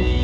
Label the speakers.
Speaker 1: me.